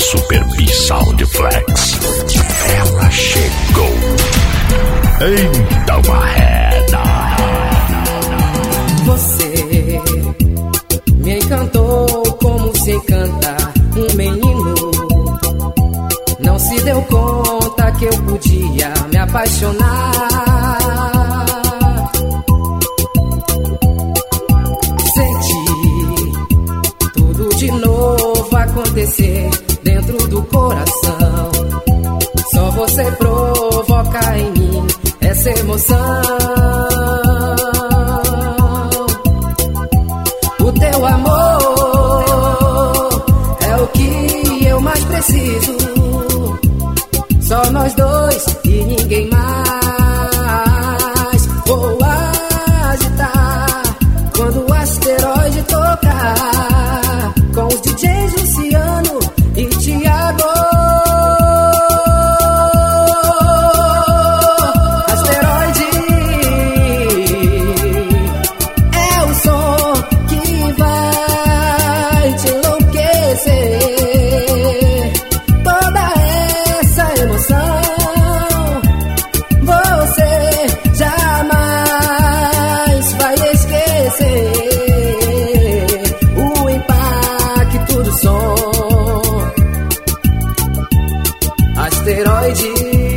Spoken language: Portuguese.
Super B Sound Flex. Ela chegou. Eita, marreda. Você me encantou como se encanta um menino. Não se deu conta que eu podia me apaixonar. Senti tudo de novo acontecer dentro do coração. Só você provoca em mim essa emoção. O teu amor é o que eu mais preciso. Só nós dois e ninguém mais. Vou agitar quando o asteroide tocar com os DJs. asteroide.